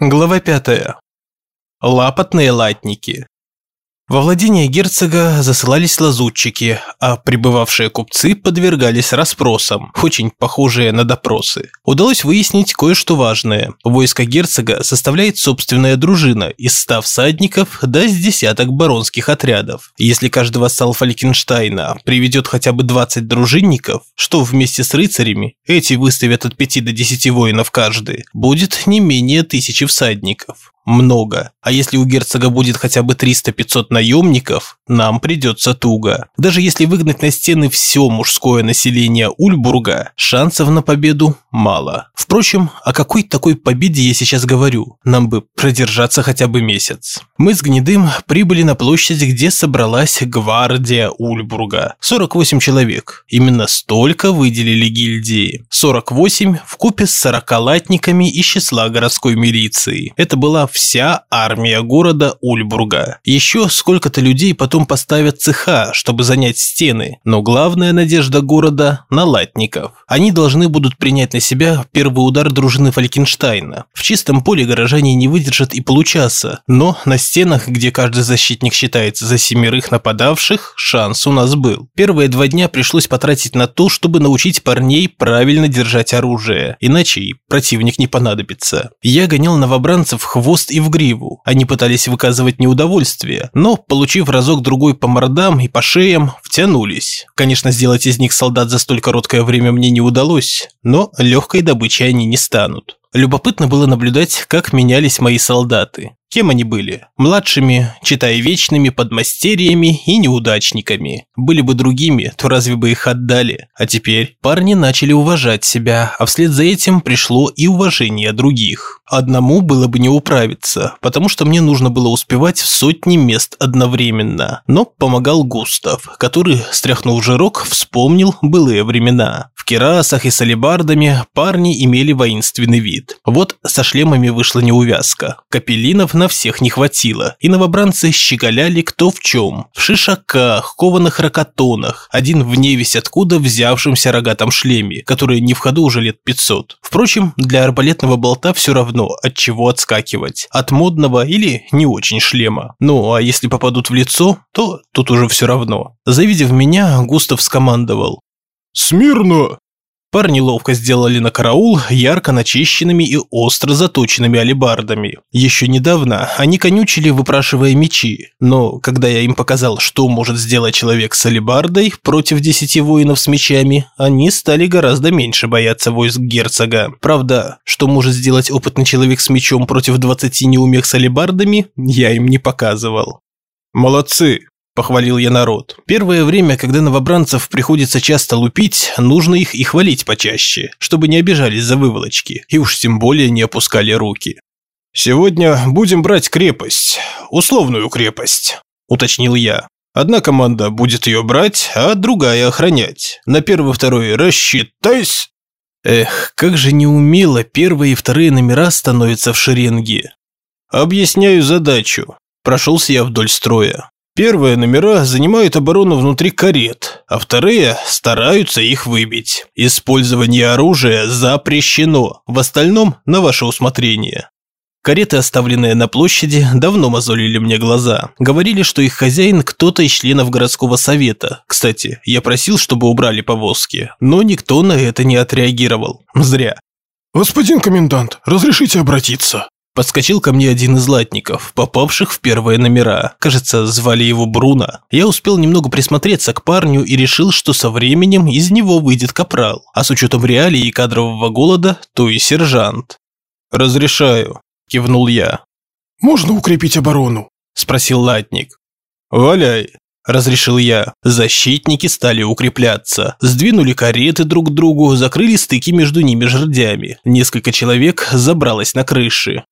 Глава пятая. Лапотные латники. Во владение герцога засылались лазутчики, а прибывавшие купцы подвергались расспросам, очень похожие на допросы. Удалось выяснить кое-что важное. Войско герцога составляет собственная дружина из 100 всадников до с десяток баронских отрядов. Если каждый вассал Фалькенштейна приведет хотя бы 20 дружинников, что вместе с рыцарями, эти выставят от 5 до 10 воинов каждый, будет не менее тысячи всадников много. А если у герцога будет хотя бы 300-500 наемников, нам придется туго. Даже если выгнать на стены все мужское население Ульбурга, шансов на победу мало. Впрочем, о какой такой победе я сейчас говорю? Нам бы продержаться хотя бы месяц. Мы с Гнедым прибыли на площадь, где собралась гвардия Ульбурга. 48 человек. Именно столько выделили гильдии. 48 в купе с 40 латниками из числа городской милиции. Это была вся армия города Ульбурга. Еще сколько-то людей потом поставят цеха, чтобы занять стены, но главная надежда города на латников. Они должны будут принять на себя первый удар дружины Фалькенштейна. В чистом поле горожане не выдержат и получаса, но на стенах, где каждый защитник считается за семерых нападавших, шанс у нас был. Первые два дня пришлось потратить на то, чтобы научить парней правильно держать оружие, иначе и противник не понадобится. Я гонял новобранцев хвост хвост и в гриву. Они пытались выказывать неудовольствие, но, получив разок-другой по мордам и по шеям, втянулись. Конечно, сделать из них солдат за столь короткое время мне не удалось, но легкой добычей они не станут. Любопытно было наблюдать, как менялись мои солдаты. Кем они были? Младшими, читая вечными подмастерьями и неудачниками. Были бы другими, то разве бы их отдали? А теперь парни начали уважать себя, а вслед за этим пришло и уважение других. Одному было бы не управиться, потому что мне нужно было успевать в сотни мест одновременно. Но помогал Густав, который, стряхнув жирок, вспомнил былые времена. В керасах и с парни имели воинственный вид. Вот со шлемами вышла неувязка. Капеллинов на всех не хватило, и новобранцы щеголяли кто в чем. В шишаках, кованых ракотонах, один в невесть откуда взявшемся рогатом шлеме, который не в ходу уже лет 500. Впрочем, для арбалетного болта все равно от чего отскакивать. От модного или не очень шлема. Ну, а если попадут в лицо, то тут уже все равно. Завидев меня, Густав скомандовал. «Смирно!» Парни ловко сделали на караул ярко начищенными и остро заточенными алебардами. Еще недавно они конючили, выпрашивая мечи, но когда я им показал, что может сделать человек с алебардой против десяти воинов с мечами, они стали гораздо меньше бояться войск герцога. Правда, что может сделать опытный человек с мечом против двадцати неумех с алебардами, я им не показывал. «Молодцы!» Похвалил я народ. Первое время, когда новобранцев приходится часто лупить, нужно их и хвалить почаще, чтобы не обижались за выволочки, и уж тем более не опускали руки. «Сегодня будем брать крепость, условную крепость», – уточнил я. «Одна команда будет ее брать, а другая охранять. На первый-второй рассчитайся!» Эх, как же неумело первые и вторые номера становятся в шеренге. «Объясняю задачу», – прошелся я вдоль строя. Первые номера занимают оборону внутри карет, а вторые стараются их выбить. Использование оружия запрещено, в остальном на ваше усмотрение. Кареты, оставленные на площади, давно мозолили мне глаза. Говорили, что их хозяин кто-то из членов городского совета. Кстати, я просил, чтобы убрали повозки, но никто на это не отреагировал. Зря. «Господин комендант, разрешите обратиться?» Подскочил ко мне один из латников, попавших в первые номера. Кажется, звали его Бруно. Я успел немного присмотреться к парню и решил, что со временем из него выйдет капрал. А с учетом реалий и кадрового голода, то и сержант. «Разрешаю», – кивнул я. «Можно укрепить оборону?» – спросил латник. «Валяй», – разрешил я. Защитники стали укрепляться. Сдвинули кареты друг к другу, закрыли стыки между ними жердями. Несколько человек забралось на крыши.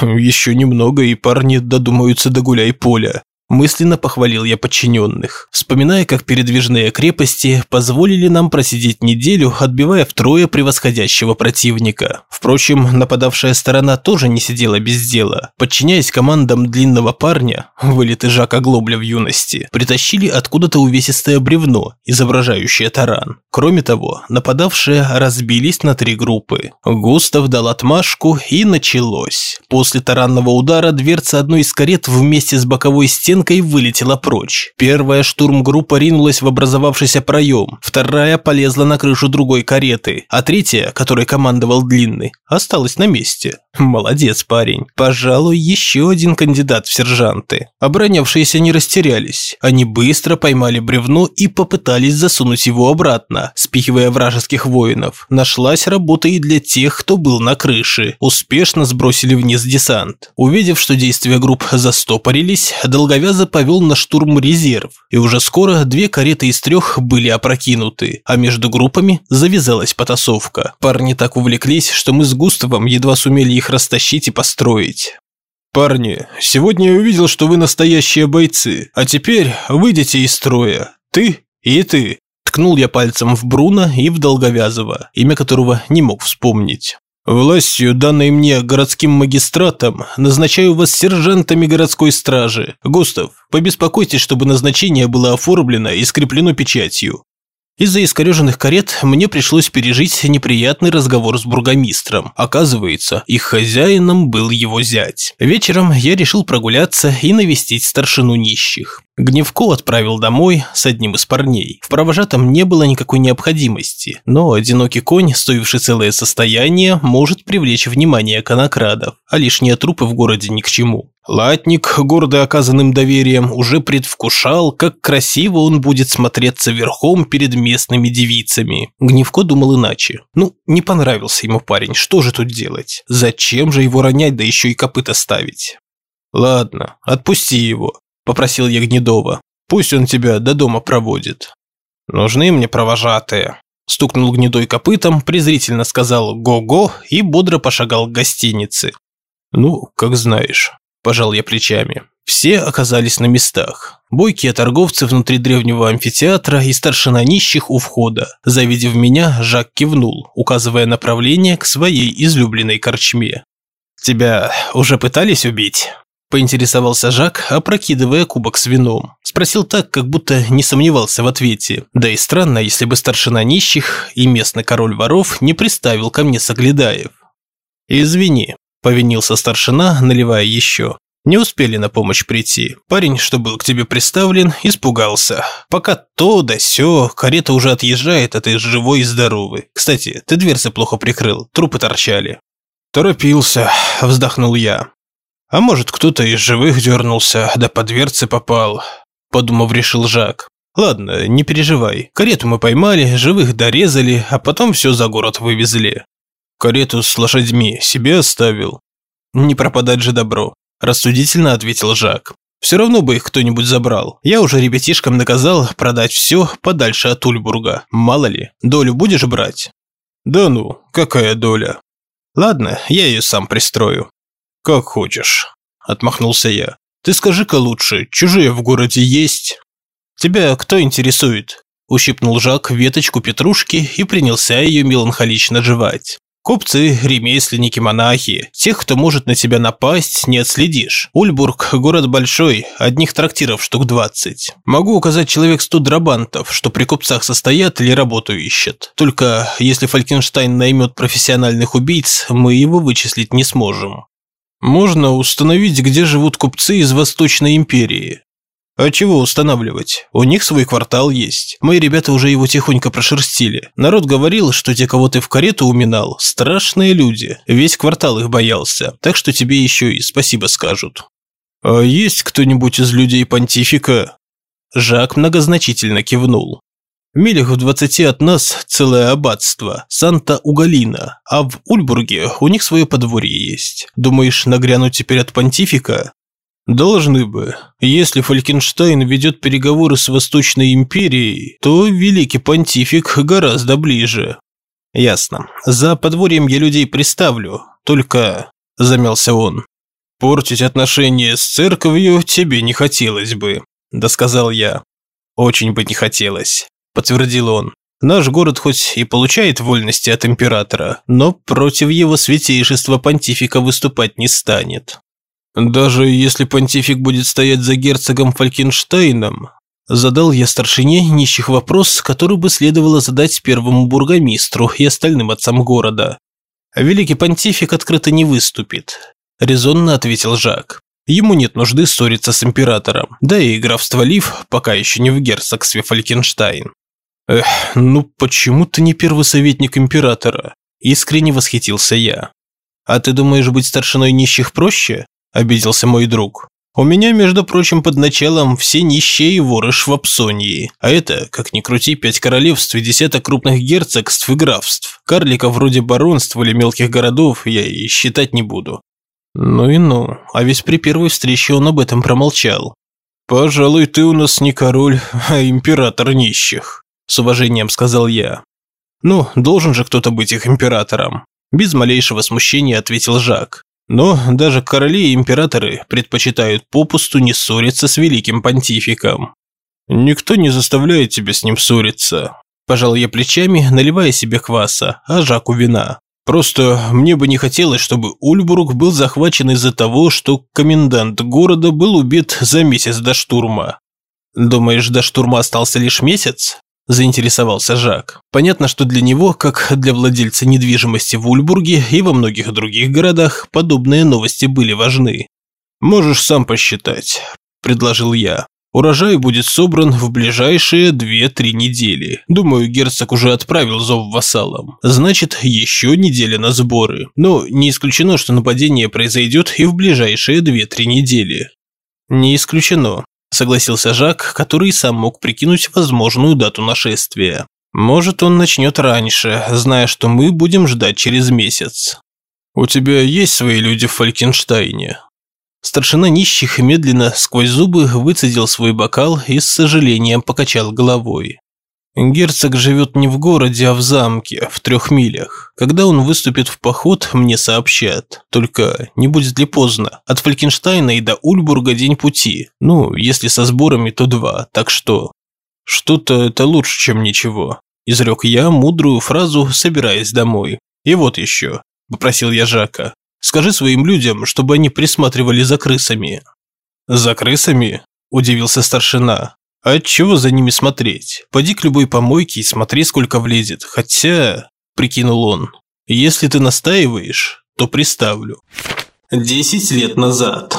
Еще немного, и парни додумаются до гуляй поля. Мысленно похвалил я подчиненных, вспоминая, как передвижные крепости позволили нам просидеть неделю, отбивая втрое превосходящего противника. Впрочем, нападавшая сторона тоже не сидела без дела. Подчиняясь командам длинного парня, вылет Жака Глобля в юности, притащили откуда-то увесистое бревно, изображающее таран. Кроме того, нападавшие разбились на три группы. Густав дал отмашку и началось. После таранного удара дверца одной из карет вместе с боковой стенкой стенкой вылетела прочь. Первая штурмгруппа ринулась в образовавшийся проем, вторая полезла на крышу другой кареты, а третья, которой командовал Длинный, осталась на месте. Молодец парень. Пожалуй, еще один кандидат в сержанты. Оборонявшиеся не растерялись. Они быстро поймали бревно и попытались засунуть его обратно, спихивая вражеских воинов. Нашлась работа и для тех, кто был на крыше. Успешно сбросили вниз десант. Увидев, что действия групп застопорились, долговязо повел на штурм резерв. И уже скоро две кареты из трех были опрокинуты, а между группами завязалась потасовка. Парни так увлеклись, что мы с Густавом едва сумели их их растащить и построить. «Парни, сегодня я увидел, что вы настоящие бойцы, а теперь выйдите из строя. Ты и ты». Ткнул я пальцем в Бруно и в Долговязова, имя которого не мог вспомнить. «Властью, данной мне городским магистратом, назначаю вас сержантами городской стражи. Густав, побеспокойтесь, чтобы назначение было оформлено и скреплено печатью. Из-за искореженных карет мне пришлось пережить неприятный разговор с бургомистром. Оказывается, их хозяином был его зять. Вечером я решил прогуляться и навестить старшину нищих. Гневко отправил домой с одним из парней. В провожатом не было никакой необходимости, но одинокий конь, стоивший целое состояние, может привлечь внимание конокрадов, а лишние трупы в городе ни к чему. Латник, гордо оказанным доверием, уже предвкушал, как красиво он будет смотреться верхом перед местными девицами. Гневко думал иначе. Ну, не понравился ему парень, что же тут делать? Зачем же его ронять, да еще и копыта ставить? Ладно, отпусти его, попросил я Гнедова. Пусть он тебя до дома проводит. Нужны мне провожатые. Стукнул гнедой копытом, презрительно сказал «го-го» и бодро пошагал к гостинице. Ну, как знаешь. Пожал я плечами. Все оказались на местах. Бойкие торговцы внутри древнего амфитеатра и старшина нищих у входа. Завидев меня, Жак кивнул, указывая направление к своей излюбленной корчме. «Тебя уже пытались убить?» Поинтересовался Жак, опрокидывая кубок с вином. Спросил так, как будто не сомневался в ответе. Да и странно, если бы старшина нищих и местный король воров не приставил ко мне Соглядаев. «Извини», Повинился старшина, наливая еще. Не успели на помощь прийти. Парень, что был к тебе приставлен, испугался. Пока то да сё, карета уже отъезжает, а ты живой и здоровый. Кстати, ты дверцы плохо прикрыл, трупы торчали. Торопился, вздохнул я. А может, кто-то из живых дернулся, да по дверце попал. Подумав, решил Жак. Ладно, не переживай. Карету мы поймали, живых дорезали, а потом все за город вывезли. Карету с лошадьми себе оставил. Не пропадать же добро, рассудительно ответил Жак. Все равно бы их кто-нибудь забрал. Я уже ребятишкам наказал продать все подальше от Ульбурга. Мало ли, долю будешь брать? Да ну, какая доля? Ладно, я ее сам пристрою. Как хочешь, отмахнулся я. Ты скажи-ка лучше, чужие в городе есть? Тебя кто интересует? Ущипнул Жак веточку петрушки и принялся ее меланхолично жевать. Купцы, ремесленники, монахи. Тех, кто может на тебя напасть, не отследишь. Ульбург – город большой, одних трактиров штук 20. Могу указать человек 100 драбантов, что при купцах состоят или работу ищут. Только если Фалькенштайн наймет профессиональных убийц, мы его вычислить не сможем. Можно установить, где живут купцы из Восточной империи. А чего устанавливать? У них свой квартал есть. Мои ребята уже его тихонько прошерстили. Народ говорил, что те, кого ты в карету уминал, страшные люди. Весь квартал их боялся. Так что тебе еще и спасибо скажут. А есть кто-нибудь из людей понтифика? Жак многозначительно кивнул. В милях в двадцати от нас целое аббатство, Санта-Угалина, а в Ульбурге у них свое подворье есть. Думаешь, нагрянуть теперь от понтифика? Должны бы. Если Фалькенштайн ведет переговоры с Восточной империей, то великий понтифик гораздо ближе. Ясно. За подворьем я людей приставлю, только... Замялся он. Портить отношения с церковью тебе не хотелось бы, досказал я. Очень бы не хотелось, подтвердил он. Наш город хоть и получает вольности от императора, но против его святейшества понтифика выступать не станет. Даже если понтифик будет стоять за герцогом Фалькенштейном, задал я старшине нищих вопрос, который бы следовало задать первому бургомистру и остальным отцам города. Великий понтифик открыто не выступит, резонно ответил Жак. Ему нет нужды ссориться с императором, да и графство Лив пока еще не в герцогстве Фалькенштайн. Эх, ну почему ты не первый советник императора? Искренне восхитился я. А ты думаешь быть старшиной нищих проще? Обиделся мой друг. У меня, между прочим, под началом все нищие воры Швабсонии. А это, как ни крути, пять королевств и десяток крупных герцогств и графств. Карликов вроде баронств или мелких городов я и считать не буду. Ну и ну, а ведь при первой встрече он об этом промолчал. «Пожалуй, ты у нас не король, а император нищих», с уважением сказал я. «Ну, должен же кто-то быть их императором», без малейшего смущения ответил Жак. Но даже короли и императоры предпочитают попусту не ссориться с великим понтификом. Никто не заставляет тебя с ним ссориться. Пожал я плечами, наливая себе кваса, а Жаку вина. Просто мне бы не хотелось, чтобы Ульбург был захвачен из-за того, что комендант города был убит за месяц до штурма. Думаешь, до штурма остался лишь месяц? – заинтересовался Жак. Понятно, что для него, как для владельца недвижимости в Ульбурге и во многих других городах, подобные новости были важны. «Можешь сам посчитать», – предложил я. «Урожай будет собран в ближайшие 2-3 недели. Думаю, герцог уже отправил зов вассалам. Значит, еще неделя на сборы. Но не исключено, что нападение произойдет и в ближайшие 2-3 недели». «Не исключено», согласился Жак, который сам мог прикинуть возможную дату нашествия. Может, он начнет раньше, зная, что мы будем ждать через месяц. У тебя есть свои люди в Фалькенштайне? Старшина нищих медленно сквозь зубы выцедил свой бокал и с сожалением покачал головой. Герцог живет не в городе, а в замке, в трех милях. Когда он выступит в поход, мне сообщат. Только не будет ли поздно? От Фалькенштайна и до Ульбурга день пути. Ну, если со сборами, то два. Так что... Что-то это лучше, чем ничего. Изрек я мудрую фразу, собираясь домой. И вот еще. Попросил я Жака. Скажи своим людям, чтобы они присматривали за крысами. За крысами? Удивился старшина. А чего за ними смотреть? Поди к любой помойке и смотри, сколько влезет. Хотя, прикинул он, если ты настаиваешь, то приставлю. Десять лет назад.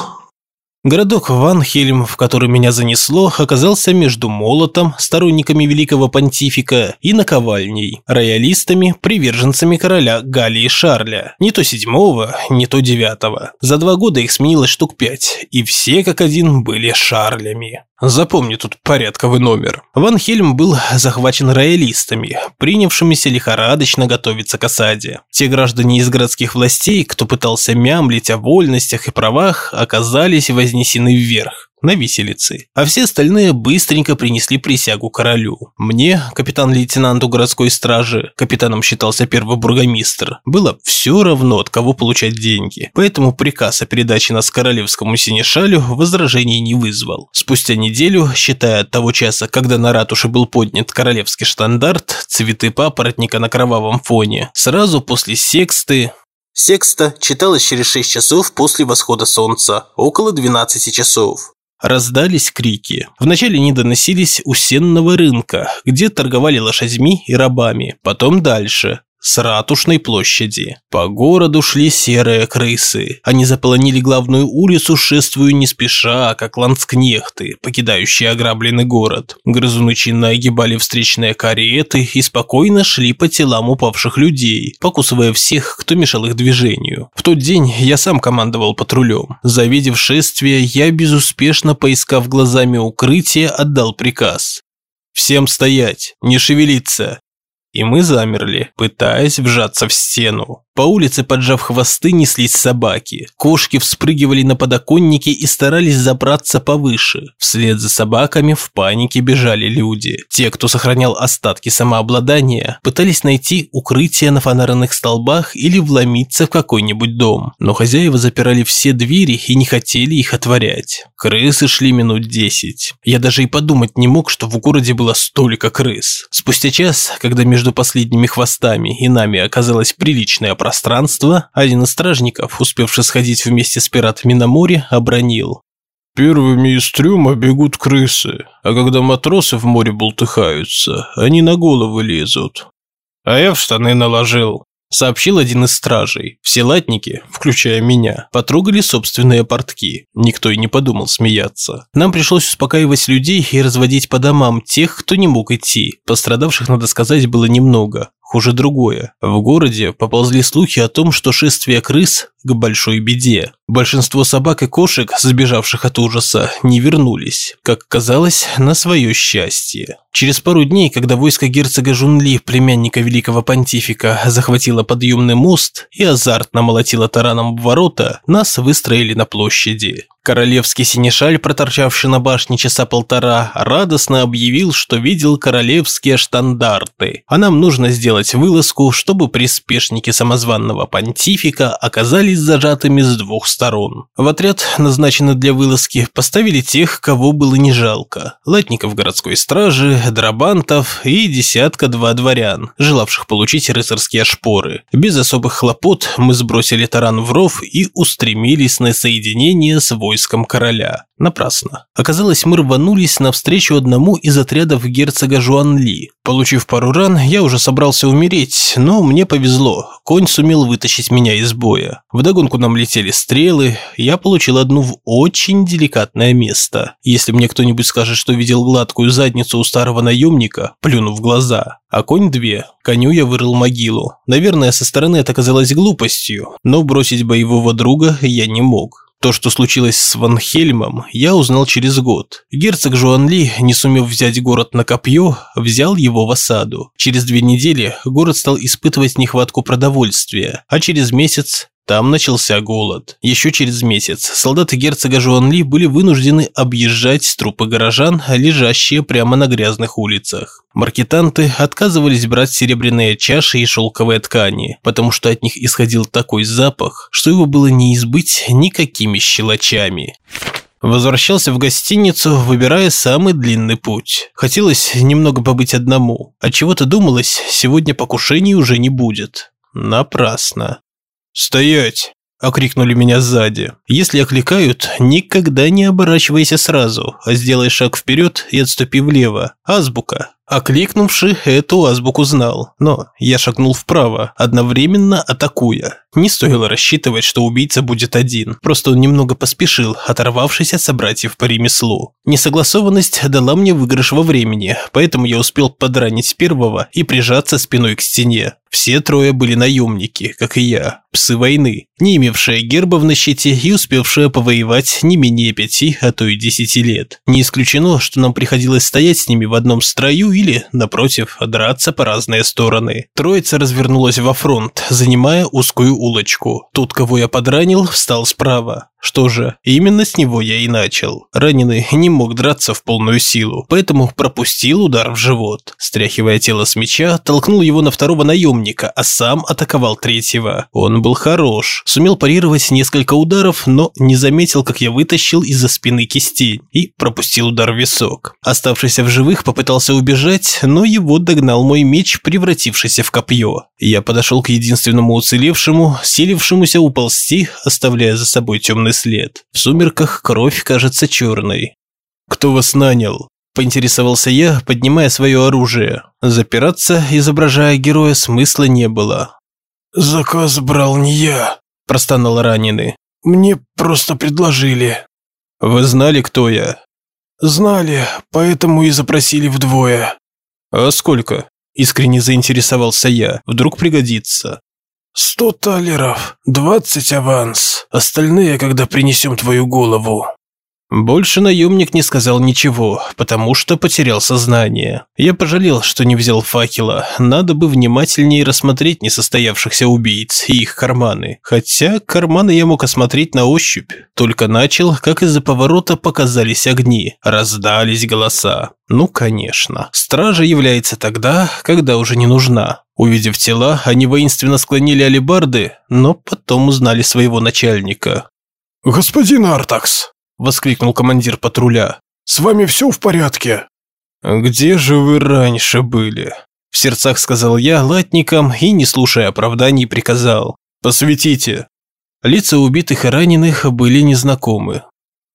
Городок Ванхельм, в который меня занесло, оказался между молотом, сторонниками великого понтифика, и наковальней, роялистами, приверженцами короля Галии Шарля. Не то седьмого, не то девятого. За два года их сменилось штук пять, и все как один были Шарлями. Запомни тут порядковый номер. Ван Хельм был захвачен роялистами, принявшимися лихорадочно готовиться к осаде. Те граждане из городских властей, кто пытался мямлить о вольностях и правах, оказались вознесены вверх на виселице, а все остальные быстренько принесли присягу королю. Мне, капитан-лейтенанту городской стражи, капитаном считался первый бургомистр, было все равно, от кого получать деньги, поэтому приказ о передаче нас королевскому синешалю возражений не вызвал. Спустя неделю, считая от того часа, когда на ратуше был поднят королевский штандарт, цветы папоротника на кровавом фоне, сразу после сексты Секста читалась через 6 часов после восхода солнца, около 12 часов. Раздались крики. Вначале они доносились у сенного рынка, где торговали лошадьми и рабами. Потом дальше, с Ратушной площади. По городу шли серые крысы. Они заполонили главную улицу, шествуя не спеша, как ланскнехты, покидающие ограбленный город. Грызуны чинно огибали встречные кареты и спокойно шли по телам упавших людей, покусывая всех, кто мешал их движению. В тот день я сам командовал патрулем. Завидев шествие, я безуспешно, поискав глазами укрытие, отдал приказ. «Всем стоять, не шевелиться!» И мы замерли, пытаясь вжаться в стену. По улице, поджав хвосты, неслись собаки. Кошки вспрыгивали на подоконники и старались забраться повыше. Вслед за собаками в панике бежали люди. Те, кто сохранял остатки самообладания, пытались найти укрытие на фонарных столбах или вломиться в какой-нибудь дом. Но хозяева запирали все двери и не хотели их отворять. Крысы шли минут десять. Я даже и подумать не мог, что в городе было столько крыс. Спустя час, когда между последними хвостами и нами оказалась приличная пространство, один из стражников, успевший сходить вместе с пиратами на море, обронил. Первыми из трюма бегут крысы, а когда матросы в море бултыхаются, они на головы лезут. А я в штаны наложил, сообщил один из стражей. Все латники, включая меня, потрогали собственные портки. Никто и не подумал смеяться. Нам пришлось успокаивать людей и разводить по домам тех, кто не мог идти. Пострадавших, надо сказать, было немного. Хуже другое. В городе поползли слухи о том, что шествие крыс к большой беде. Большинство собак и кошек, сбежавших от ужаса, не вернулись, как казалось, на свое счастье. Через пару дней, когда войско герцога Жунли, племянника великого понтифика, захватило подъемный мост и азартно молотило тараном в ворота, нас выстроили на площади. Королевский синешаль, проторчавший на башне часа полтора, радостно объявил, что видел королевские штандарты, а нам нужно сделать вылазку, чтобы приспешники самозванного понтифика оказались зажатыми с двух сторон. В отряд, назначенный для вылазки, поставили тех, кого было не жалко. Латников городской стражи, драбантов и десятка-два дворян, желавших получить рыцарские шпоры. Без особых хлопот мы сбросили таран в ров и устремились на соединение с войском войском короля. Напрасно. Оказалось, мы рванулись навстречу одному из отрядов герцога Жуанли. Получив пару ран, я уже собрался умереть, но мне повезло. Конь сумел вытащить меня из боя. Вдогонку нам летели стрелы, я получил одну в очень деликатное место. Если мне кто-нибудь скажет, что видел гладкую задницу у старого наемника, плюну в глаза. А конь две. Коню я вырыл могилу. Наверное, со стороны это казалось глупостью, но бросить боевого друга я не мог. То, что случилось с Ван Хельмом, я узнал через год. Герцог Жуанли, не сумев взять город на копье, взял его в осаду. Через две недели город стал испытывать нехватку продовольствия, а через месяц там начался голод. Еще через месяц солдаты герцога Жуанли были вынуждены объезжать трупы горожан, лежащие прямо на грязных улицах. Маркетанты отказывались брать серебряные чаши и шелковые ткани, потому что от них исходил такой запах, что его было не избыть никакими щелочами. Возвращался в гостиницу, выбирая самый длинный путь. Хотелось немного побыть одному. От чего-то думалось, сегодня покушений уже не будет. Напрасно. «Стоять!» – окрикнули меня сзади. Если окликают, никогда не оборачивайся сразу, а сделай шаг вперед и отступи влево. Азбука. Окликнувший эту азбуку знал, но я шагнул вправо, одновременно атакуя. Не стоило рассчитывать, что убийца будет один, просто он немного поспешил, оторвавшись от собратьев по ремеслу. Несогласованность дала мне выигрыш во времени, поэтому я успел подранить первого и прижаться спиной к стене. Все трое были наемники, как и я, псы войны, не имевшие гербов на щите и успевшие повоевать не менее пяти, а то и десяти лет. Не исключено, что нам приходилось стоять с ними в одном строю или, напротив, драться по разные стороны. Троица развернулась во фронт, занимая узкую улочку. Тот, кого я подранил, встал справа. Что же, именно с него я и начал. Раненый не мог драться в полную силу, поэтому пропустил удар в живот. Стряхивая тело с меча, толкнул его на второго наемника, а сам атаковал третьего. Он был хорош, сумел парировать несколько ударов, но не заметил, как я вытащил из-за спины кисти и пропустил удар в висок. Оставшийся в живых попытался убежать, но его догнал мой меч, превратившийся в копье. Я подошел к единственному уцелевшему, силившемуся уползти, оставляя за собой темный след. В сумерках кровь кажется черной. «Кто вас нанял?» – поинтересовался я, поднимая свое оружие. Запираться, изображая героя, смысла не было. «Заказ брал не я», – простонал раненый. «Мне просто предложили». «Вы знали, кто я?» «Знали, поэтому и запросили вдвое». «А сколько?» – искренне заинтересовался я. «Вдруг пригодится». «Сто талеров, двадцать аванс, остальные, когда принесем твою голову». Больше наемник не сказал ничего, потому что потерял сознание. Я пожалел, что не взял факела. Надо бы внимательнее рассмотреть несостоявшихся убийц и их карманы. Хотя карманы я мог осмотреть на ощупь. Только начал, как из-за поворота показались огни, раздались голоса. Ну, конечно. Стража является тогда, когда уже не нужна. Увидев тела, они воинственно склонили алебарды, но потом узнали своего начальника. «Господин Артакс!» – воскликнул командир патруля. «С вами все в порядке?» «Где же вы раньше были?» В сердцах сказал я латникам и, не слушая оправданий, приказал. «Посветите». Лица убитых и раненых были незнакомы.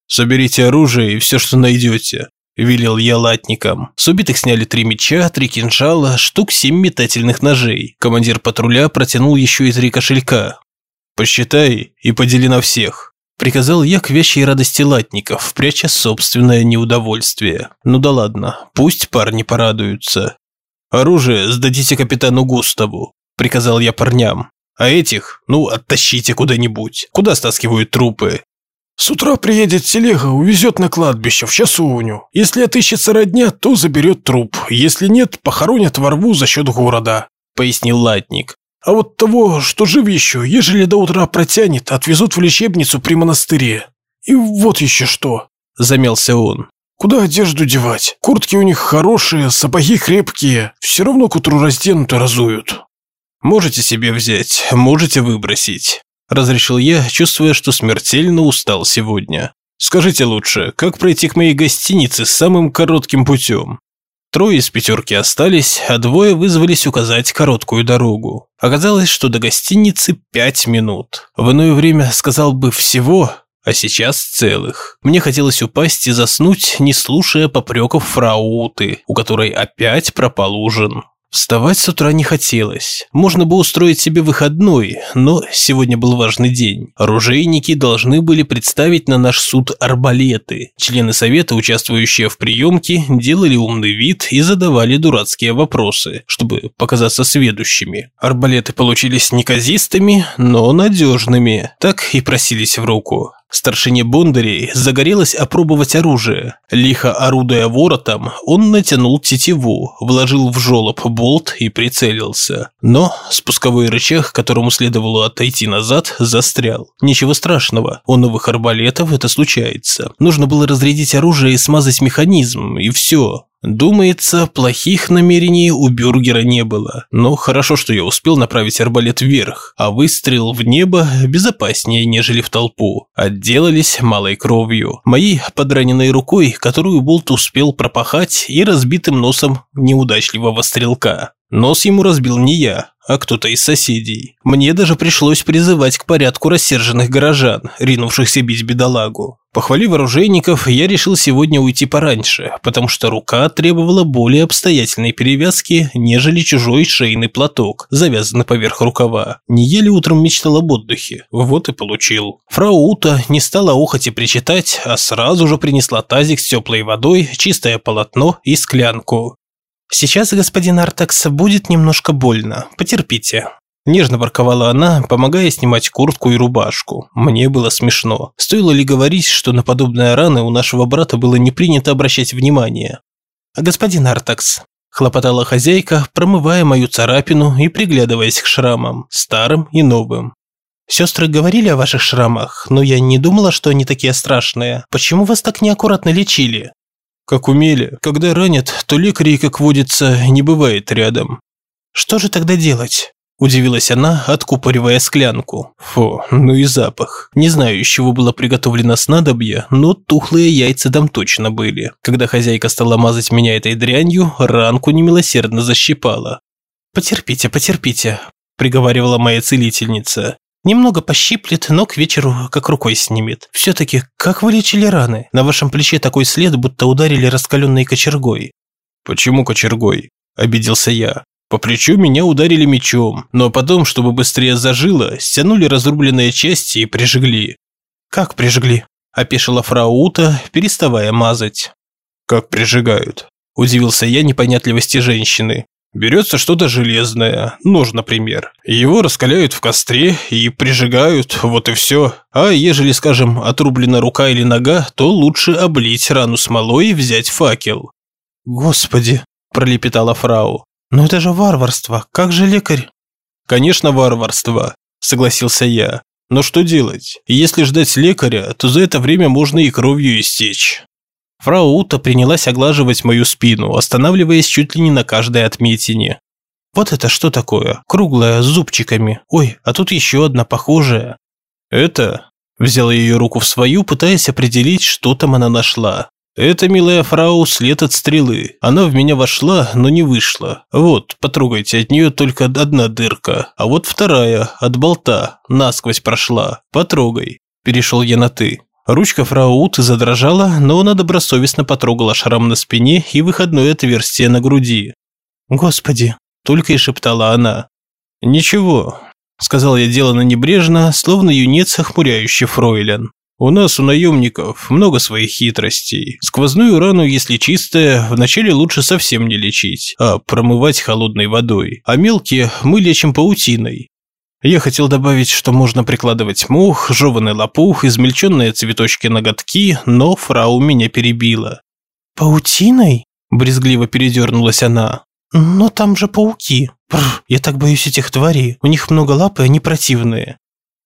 «Соберите оружие и все, что найдете», – велел я латникам. С убитых сняли три меча, три кинжала, штук семь метательных ножей. Командир патруля протянул еще и три кошелька. «Посчитай и подели на всех». Приказал я к вящей радости латников, пряча собственное неудовольствие. Ну да ладно, пусть парни порадуются. «Оружие сдадите капитану Густаву», – приказал я парням. «А этих, ну, оттащите куда-нибудь. Куда стаскивают трупы?» «С утра приедет телега, увезет на кладбище, в часовню. Если отыщется родня, то заберет труп. Если нет, похоронят во рву за счет города», – пояснил латник. А вот того, что жив еще, ежели до утра протянет, отвезут в лечебницу при монастыре. И вот еще что, замялся он. Куда одежду девать? Куртки у них хорошие, сапоги крепкие, все равно к утру разденут и разуют. Можете себе взять, можете выбросить. Разрешил я, чувствуя, что смертельно устал сегодня. Скажите лучше, как пройти к моей гостинице самым коротким путем? Трое из пятерки остались, а двое вызвались указать короткую дорогу. Оказалось, что до гостиницы пять минут. В иное время сказал бы всего, а сейчас целых. Мне хотелось упасть и заснуть, не слушая попреков фрауты, у которой опять пропал ужин. Вставать с утра не хотелось. Можно бы устроить себе выходной, но сегодня был важный день. Оружейники должны были представить на наш суд арбалеты. Члены совета, участвующие в приемке, делали умный вид и задавали дурацкие вопросы, чтобы показаться сведущими. Арбалеты получились неказистыми, но надежными. Так и просились в руку. Старшине Бондарей загорелось опробовать оружие. Лихо орудуя воротом, он натянул тетиву, вложил в жолоб болт и прицелился. Но спусковой рычаг, которому следовало отойти назад, застрял. Ничего страшного, у новых арбалетов это случается. Нужно было разрядить оружие и смазать механизм, и все. Думается, плохих намерений у Бюргера не было. Но хорошо, что я успел направить арбалет вверх, а выстрел в небо безопаснее, нежели в толпу. Отделались малой кровью. Моей подраненной рукой, которую Болт успел пропахать, и разбитым носом неудачливого стрелка. Нос ему разбил не я, а кто-то из соседей. Мне даже пришлось призывать к порядку рассерженных горожан, ринувшихся бить бедолагу. Похвалив оружейников, я решил сегодня уйти пораньше, потому что рука требовала более обстоятельной перевязки, нежели чужой шейный платок, завязанный поверх рукава. Не еле утром мечтал об отдыхе, вот и получил. Фрау Ута не стала охоть и причитать, а сразу же принесла тазик с теплой водой, чистое полотно и склянку. «Сейчас, господин Артакс, будет немножко больно. Потерпите». Нежно ворковала она, помогая снимать куртку и рубашку. Мне было смешно. Стоило ли говорить, что на подобные раны у нашего брата было не принято обращать внимание? «Господин Артакс», – хлопотала хозяйка, промывая мою царапину и приглядываясь к шрамам, старым и новым. Сестры говорили о ваших шрамах, но я не думала, что они такие страшные. Почему вас так неаккуратно лечили? Как умели. Когда ранят, то лекарей, как водится, не бывает рядом. Что же тогда делать? Удивилась она, откупоривая склянку. Фу, ну и запах. Не знаю, из чего было приготовлено снадобье, но тухлые яйца там точно были. Когда хозяйка стала мазать меня этой дрянью, ранку немилосердно защипала. «Потерпите, потерпите», – приговаривала моя целительница. Немного пощиплет, но к вечеру как рукой снимет. Все-таки, как вы лечили раны? На вашем плече такой след, будто ударили раскаленной кочергой. Почему кочергой? Обиделся я. По плечу меня ударили мечом, но потом, чтобы быстрее зажило, стянули разрубленные части и прижгли. Как прижгли? Опешила фрау Ута, переставая мазать. Как прижигают? Удивился я непонятливости женщины. Берется что-то железное, нож, например. Его раскаляют в костре и прижигают, вот и все. А ежели, скажем, отрублена рука или нога, то лучше облить рану смолой и взять факел. «Господи!» – пролепетала фрау. «Но это же варварство! Как же лекарь?» «Конечно, варварство!» – согласился я. «Но что делать? Если ждать лекаря, то за это время можно и кровью истечь». Фрау Ута принялась оглаживать мою спину, останавливаясь чуть ли не на каждой отметине. «Вот это что такое? Круглая, с зубчиками. Ой, а тут еще одна похожая». «Это?» Взяла ее руку в свою, пытаясь определить, что там она нашла. «Это, милая фрау, след от стрелы. Она в меня вошла, но не вышла. Вот, потрогайте, от нее только одна дырка. А вот вторая, от болта, насквозь прошла. Потрогай». Перешел я на «ты». Ручка фрау задрожала, но она добросовестно потрогала шрам на спине и выходное отверстие на груди. «Господи!» – только и шептала она. «Ничего», – сказал я делано небрежно, словно юнец, охмуряющий фройлен. «У нас, у наемников, много своих хитростей. Сквозную рану, если чистая, вначале лучше совсем не лечить, а промывать холодной водой. А мелкие мы лечим паутиной. Я хотел добавить, что можно прикладывать мух, жеванный лопух, измельченные цветочки-ноготки, но фрау меня перебила. «Паутиной?» – брезгливо передернулась она. «Но там же пауки. Бррр, я так боюсь этих тварей. У них много лап, и они противные».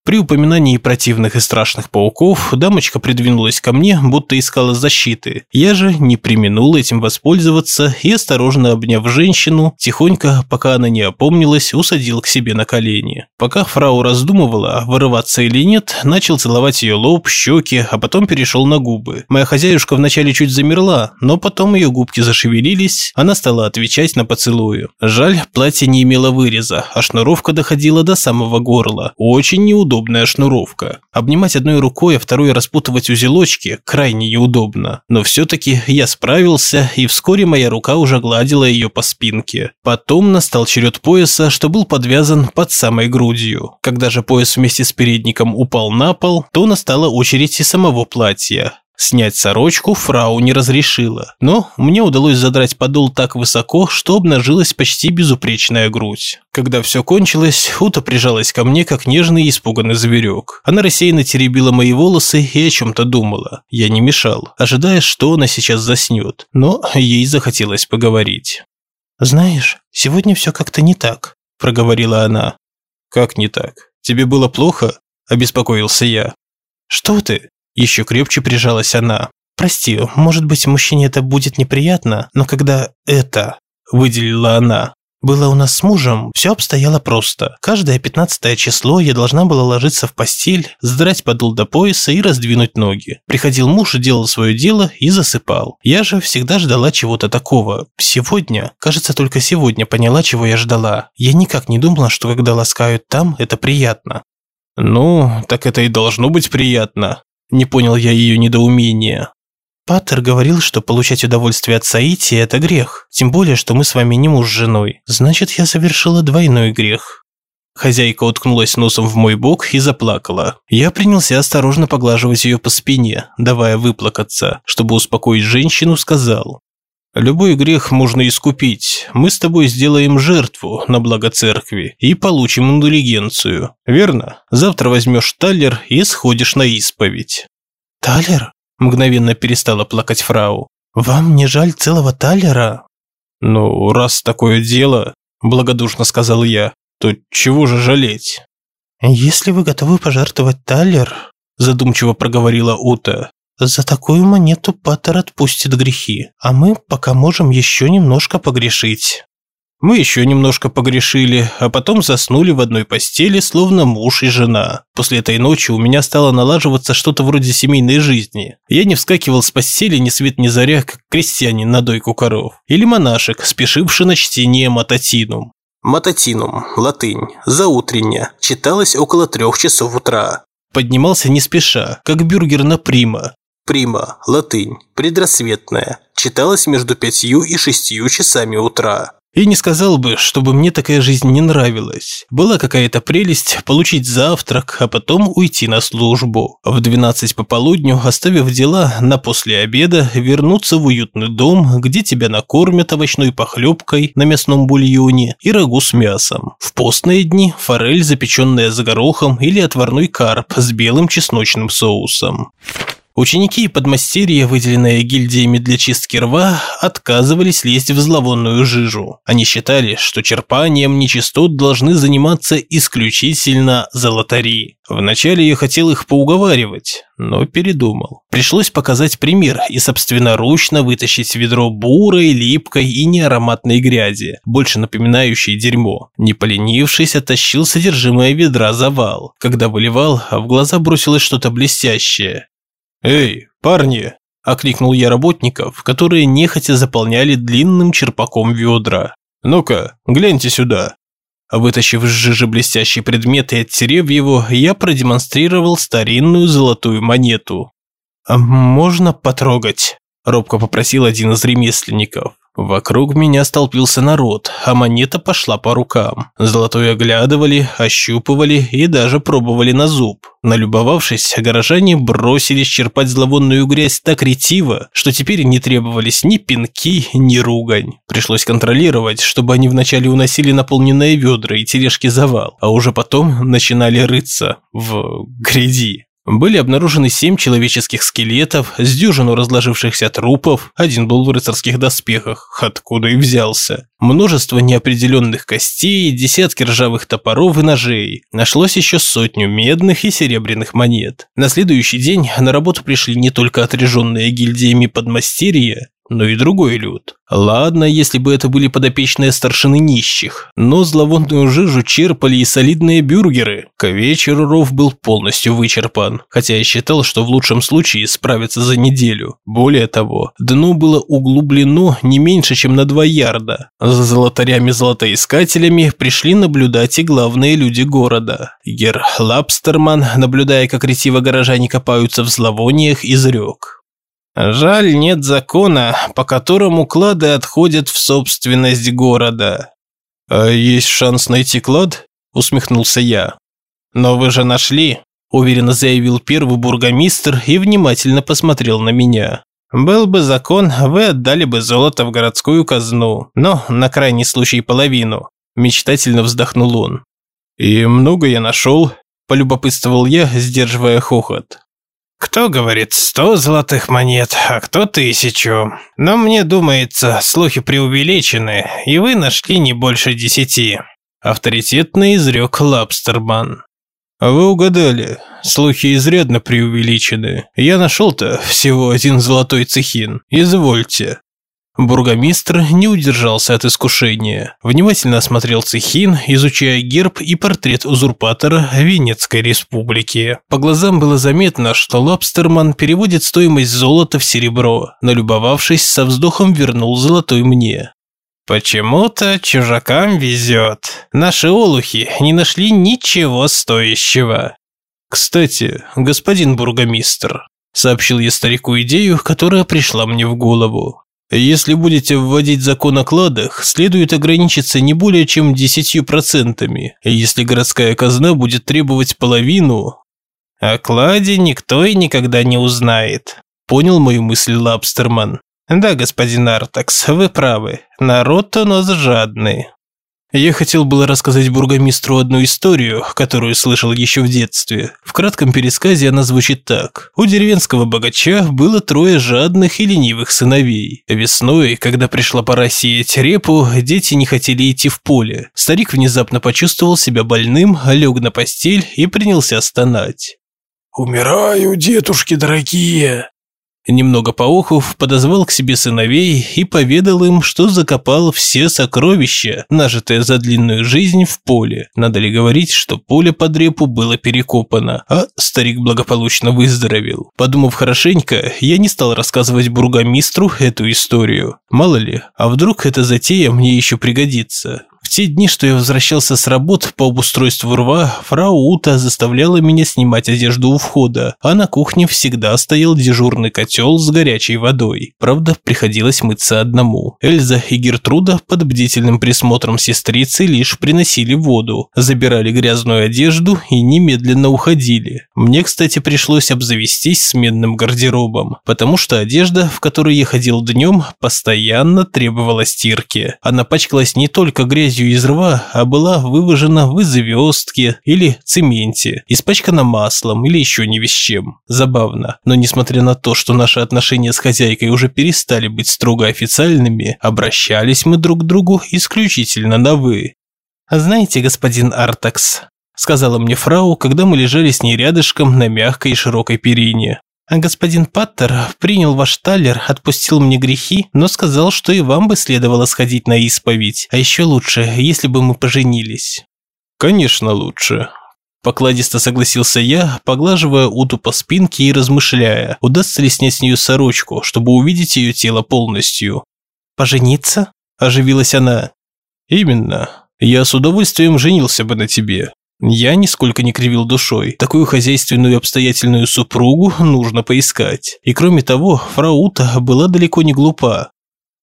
При упоминании противных и страшных пауков дамочка придвинулась ко мне, будто искала защиты. Я же не применул этим воспользоваться и, осторожно обняв женщину, тихонько, пока она не опомнилась, усадил к себе на колени. Пока фрау раздумывала, вырываться или нет, начал целовать ее лоб, щеки, а потом перешел на губы. Моя хозяюшка вначале чуть замерла, но потом ее губки зашевелились, она стала отвечать на поцелую. Жаль, платье не имело выреза, а шнуровка доходила до самого горла. Очень неудобно неудобная шнуровка. Обнимать одной рукой, а второй распутывать узелочки крайне неудобно. Но все-таки я справился, и вскоре моя рука уже гладила ее по спинке. Потом настал черед пояса, что был подвязан под самой грудью. Когда же пояс вместе с передником упал на пол, то настала очередь и самого платья. Снять сорочку фрау не разрешила, но мне удалось задрать подол так высоко, что обнажилась почти безупречная грудь. Когда все кончилось, Ута прижалась ко мне, как нежный и испуганный зверек. Она рассеянно теребила мои волосы и о чем-то думала. Я не мешал, ожидая, что она сейчас заснет, но ей захотелось поговорить. «Знаешь, сегодня все как-то не так», – проговорила она. «Как не так? Тебе было плохо?» – обеспокоился я. «Что ты? Еще крепче прижалась она. «Прости, может быть, мужчине это будет неприятно, но когда это...» – выделила она. Было у нас с мужем, все обстояло просто. Каждое пятнадцатое число я должна была ложиться в постель, задрать подол до пояса и раздвинуть ноги. Приходил муж, делал свое дело и засыпал. Я же всегда ждала чего-то такого. Сегодня, кажется, только сегодня поняла, чего я ждала. Я никак не думала, что когда ласкают там, это приятно. «Ну, так это и должно быть приятно», не понял я ее недоумения. Паттер говорил, что получать удовольствие от Саити – это грех. Тем более, что мы с вами не муж с женой. Значит, я совершила двойной грех. Хозяйка уткнулась носом в мой бок и заплакала. Я принялся осторожно поглаживать ее по спине, давая выплакаться. Чтобы успокоить женщину, сказал. «Любой грех можно искупить. Мы с тобой сделаем жертву на благо церкви и получим индулигенцию. Верно? Завтра возьмешь талер и сходишь на исповедь». «Талер?» – мгновенно перестала плакать фрау. «Вам не жаль целого талера?» «Ну, раз такое дело», – благодушно сказал я, – «то чего же жалеть?» «Если вы готовы пожертвовать талер», – задумчиво проговорила Ута, за такую монету Паттер отпустит грехи, а мы пока можем еще немножко погрешить». Мы еще немножко погрешили, а потом заснули в одной постели, словно муж и жена. После этой ночи у меня стало налаживаться что-то вроде семейной жизни. Я не вскакивал с постели ни свет ни заря, как крестьянин на дойку коров. Или монашек, спешивший на чтение мататинум. Мататинум, латынь, заутренняя, читалось около трех часов утра. Поднимался не спеша, как бюргер на прима, Прима, латынь, предрассветная, читалась между пятью и шестью часами утра. И не сказал бы, чтобы мне такая жизнь не нравилась. Была какая-то прелесть получить завтрак, а потом уйти на службу. В 12 пополудню, оставив дела на после обеда, вернуться в уютный дом, где тебя накормят овощной похлебкой на мясном бульоне и рагу с мясом. В постные дни форель, запеченная за горохом или отварной карп с белым чесночным соусом. Ученики и подмастерья, выделенные гильдиями для чистки рва, отказывались лезть в зловонную жижу. Они считали, что черпанием нечистот должны заниматься исключительно золотари. Вначале я хотел их поуговаривать, но передумал. Пришлось показать пример и собственноручно вытащить ведро бурой, липкой и неароматной грязи, больше напоминающей дерьмо. Не поленившись, оттащил содержимое ведра завал. Когда выливал, в глаза бросилось что-то блестящее. «Эй, парни!» – окликнул я работников, которые нехотя заполняли длинным черпаком ведра. «Ну-ка, гляньте сюда!» Вытащив из жижи блестящий предмет и оттерев его, я продемонстрировал старинную золотую монету. «А можно потрогать?» – робко попросил один из ремесленников. Вокруг меня столпился народ, а монета пошла по рукам. Золотой оглядывали, ощупывали и даже пробовали на зуб. Налюбовавшись, горожане бросились черпать зловонную грязь так ретиво, что теперь не требовались ни пинки, ни ругань. Пришлось контролировать, чтобы они вначале уносили наполненные ведра и тележки завал, а уже потом начинали рыться в грязи. Были обнаружены семь человеческих скелетов, с дюжину разложившихся трупов, один был в рыцарских доспехах, откуда и взялся. Множество неопределенных костей, десятки ржавых топоров и ножей. Нашлось еще сотню медных и серебряных монет. На следующий день на работу пришли не только отряженные гильдиями подмастерья, но и другой люд. Ладно, если бы это были подопечные старшины нищих, но зловонную жижу черпали и солидные бюргеры. К вечеру ров был полностью вычерпан, хотя я считал, что в лучшем случае справится за неделю. Более того, дно было углублено не меньше, чем на 2 ярда. За золотарями-золотоискателями пришли наблюдать и главные люди города. Гер Лапстерман, наблюдая, как ретиво горожане копаются в зловониях, изрек. Жаль, нет закона, по которому клады отходят в собственность города. А есть шанс найти клад? Усмехнулся я. Но вы же нашли, уверенно заявил первый бургомистр и внимательно посмотрел на меня. Был бы закон, вы отдали бы золото в городскую казну, но на крайний случай половину. Мечтательно вздохнул он. И много я нашел, полюбопытствовал я, сдерживая хохот. Кто говорит сто золотых монет, а кто тысячу. Но мне думается, слухи преувеличены, и вы нашли не больше десяти. Авторитетно изрек Лапстерман. А вы угадали, слухи изрядно преувеличены. Я нашел-то всего один золотой цехин. Извольте. Бургомистр не удержался от искушения. Внимательно осмотрел цехин, изучая герб и портрет узурпатора Венецкой республики. По глазам было заметно, что Лобстерман переводит стоимость золота в серебро. Налюбовавшись, со вздохом вернул золотой мне. Почему-то чужакам везет. Наши олухи не нашли ничего стоящего. Кстати, господин бургомистр, сообщил я старику идею, которая пришла мне в голову. Если будете вводить закон о кладах, следует ограничиться не более чем 10%. Если городская казна будет требовать половину, о кладе никто и никогда не узнает. Понял мою мысль Лабстерман. Да, господин Артакс, вы правы. Народ у нас жадный. Я хотел было рассказать бургомистру одну историю, которую слышал еще в детстве. В кратком пересказе она звучит так. У деревенского богача было трое жадных и ленивых сыновей. Весной, когда пришла пора сеять репу, дети не хотели идти в поле. Старик внезапно почувствовал себя больным, лег на постель и принялся стонать. «Умираю, дедушки дорогие!» Немного поохов, подозвал к себе сыновей и поведал им, что закопал все сокровища, нажитые за длинную жизнь в поле. Надо ли говорить, что поле под репу было перекопано, а старик благополучно выздоровел. Подумав хорошенько, я не стал рассказывать бургомистру эту историю. Мало ли, а вдруг эта затея мне еще пригодится. В те дни, что я возвращался с работ по обустройству рва, фрау Ута заставляла меня снимать одежду у входа, а на кухне всегда стоял дежурный котел с горячей водой. Правда, приходилось мыться одному. Эльза и Гертруда под бдительным присмотром сестрицы лишь приносили воду, забирали грязную одежду и немедленно уходили. Мне, кстати, пришлось обзавестись сменным гардеробом, потому что одежда, в которой я ходил днем, постоянно требовала стирки. Она пачкалась не только грязью, грязью из рва, а была выважена в звездке или цементе, испачкана маслом или еще не весь чем. Забавно, но несмотря на то, что наши отношения с хозяйкой уже перестали быть строго официальными, обращались мы друг к другу исключительно на «вы». «А «Знаете, господин Артакс», – сказала мне фрау, когда мы лежали с ней рядышком на мягкой и широкой перине. А господин Паттер принял ваш талер, отпустил мне грехи, но сказал, что и вам бы следовало сходить на исповедь, а еще лучше, если бы мы поженились». «Конечно лучше», Покладисто согласился я, поглаживая Уту по спинке и размышляя, удастся ли снять с нее сорочку, чтобы увидеть ее тело полностью. «Пожениться?» – оживилась она. «Именно. Я с удовольствием женился бы на тебе. Я нисколько не кривил душой. Такую хозяйственную и обстоятельную супругу нужно поискать. И кроме того, фраута была далеко не глупа.